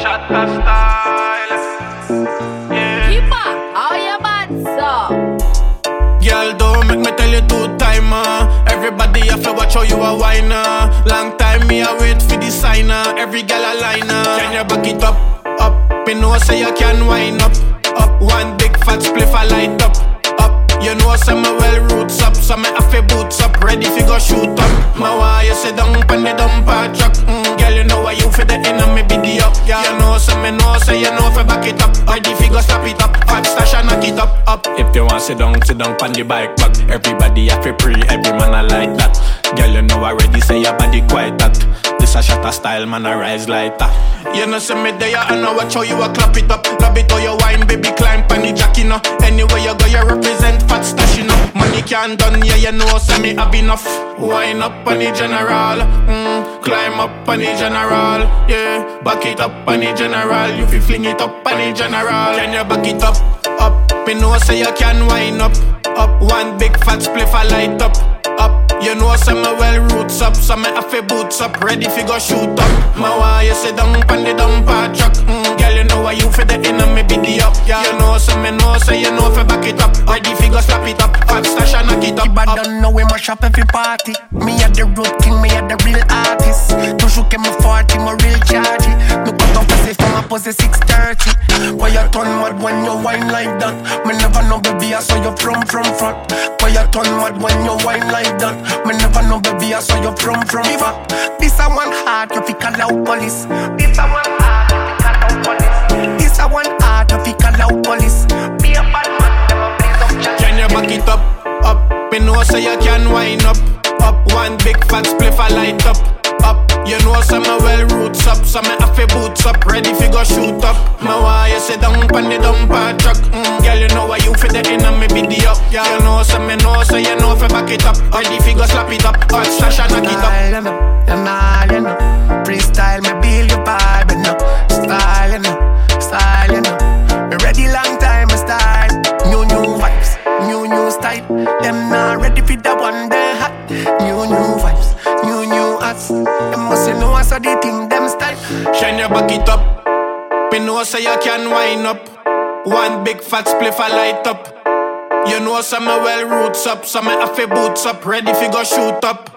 Shut the style. Yeah. Keeper, how you bad so? Girl, don't make me tell you two timer. Everybody have to watch how you a whiner. Long time me a wait for the signer. Every girl a liner. Can you back it up, up? Me know say you can wind up, up. One big fat spliff I light up, up. You know say some well roots up, some have to boots up, ready fi go shoot up. My you sit down pon the dumper truck. Mm, say you know fi back it up, ready fi go stop it up. Hot stash and knock it up, up. If you want sit down, sit down pon the bike back. Everybody have to pre, every man I like that. Girl, you know already say your body quite that. This a shatter style, man, I rise like that. You know, see me there, and I know watch how you a clap it up. Grab it how you wine, baby, climb pon the jack, you know. Anywhere you go, you represent fat stash, you know. Money can't done, yeah, you know, say me have enough. Wine up on the general, mm, climb up on the general, yeah. Back it up on the general, you fi fling it up on the general. Can you back it up, up? Me know say you can wine up, up. One big fat spliff I light up, up. You know some me well roots up, some me have boots up, ready fi go shoot up. My why you sit down pon the dumper truck, up every party. Me at the road king, me at the real artist. Toujours que me 40, my real chargy. Me cut off pussy from a pussy 630. Why you turn mad when you wine like that? Me never know baby I saw you from from front. Why you turn mad when you wine like that? Me never know baby I saw you from from front. This a one heart you fi call out police. This a one heart you fi call out police. This a one Me know say you can wind up, up. One big fat spliff I light up, up. You know some me well roots up, some me have boots up, ready fi go shoot up. My why you sit down pon the dumper truck, mm, girl you know why you for the be the up. Yeah, you know some me know say you know fi back it up, ready fi go slap it up, hot slash and knock it up. Freestyle, me build New, new vibes, new, new hats. Them must know I saw the thing, them style. Shine your back it up. Me know say you can wind up. One big fat spliff I light up. You know some me well roots up, some me have to boots up, ready fi go shoot up.